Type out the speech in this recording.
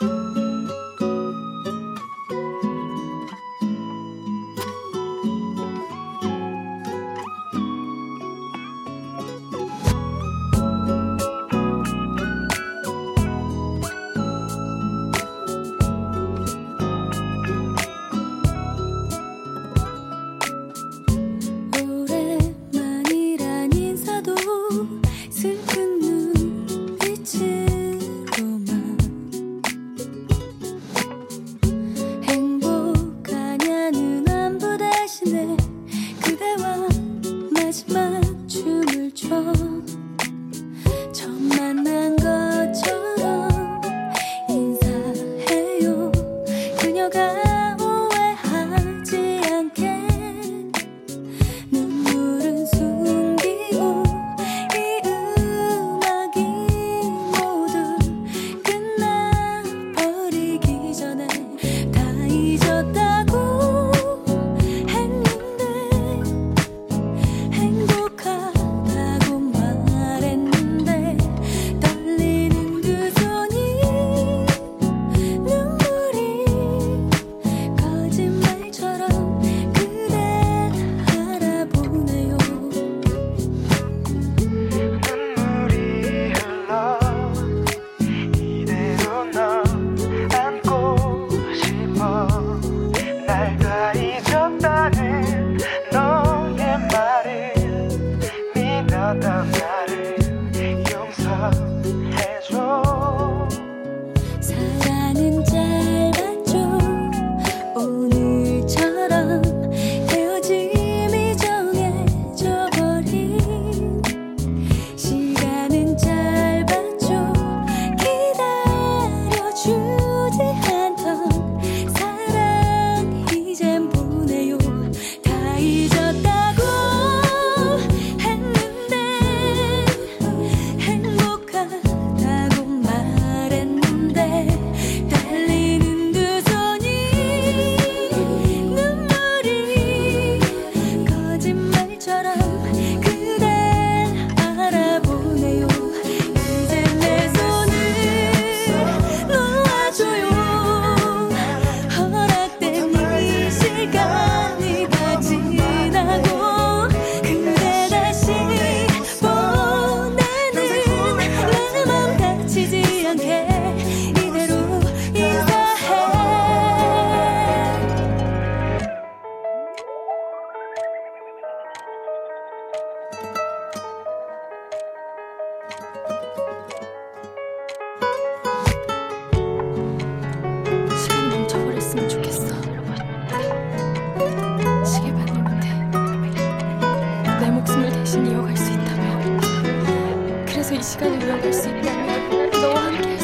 Música Tell me that girl. 시간을 이어갈 수 있다면 너와 함께